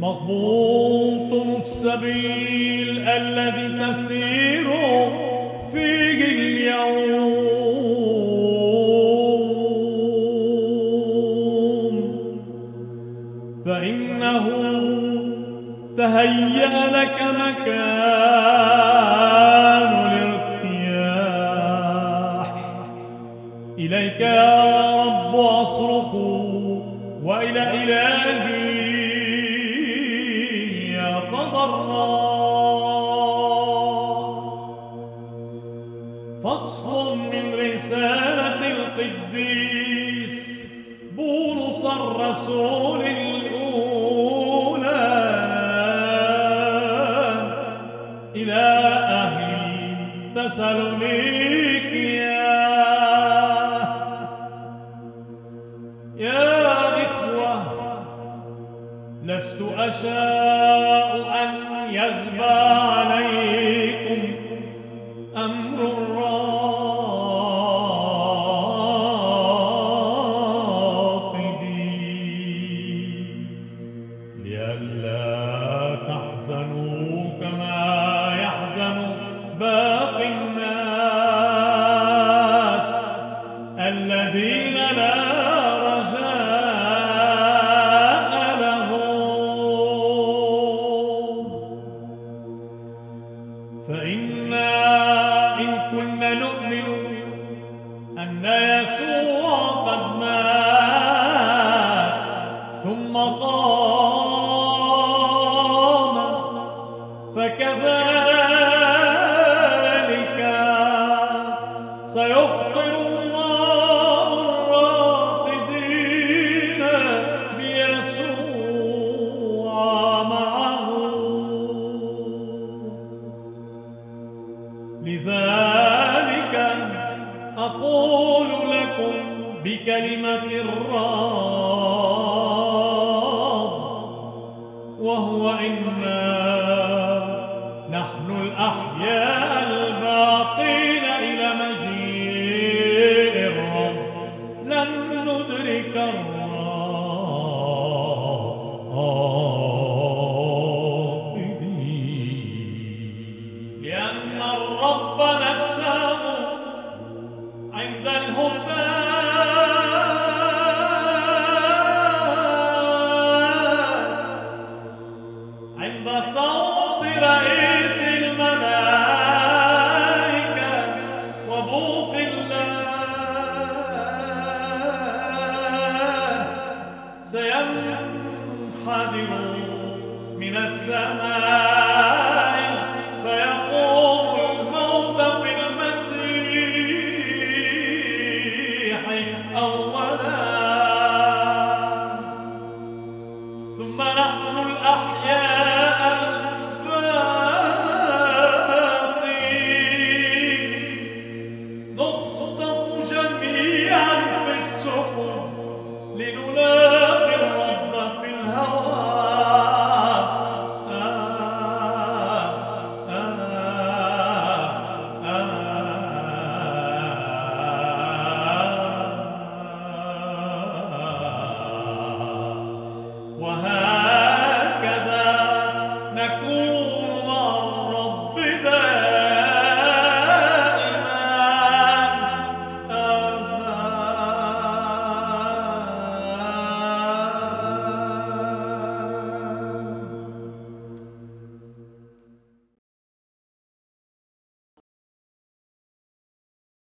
مضبوط السبيل الذي تسير فيه اليوم. فإنه تهيأ لك مكان الارتياح إليك يا رب أصرخ وإلى إلهي فصل من رسالة القديس بولس الرسول الأولى أشاء أن يغبى عليكم أمر تحزنوا كما يحزن باقي الناس الذين فإنا إن كنا نؤمن أن يسوع قد مات ثم قام فكذلك لذلك أقول لكم بكلمة الرب وهو إنا نحن الأحياء الباقين إلى مجيء الرب. لن ندرك الراقدين لأن الرب نفسه عند الهتاف عند صوت رئيس الملائكة وبوق الله. سينحدر من السماء.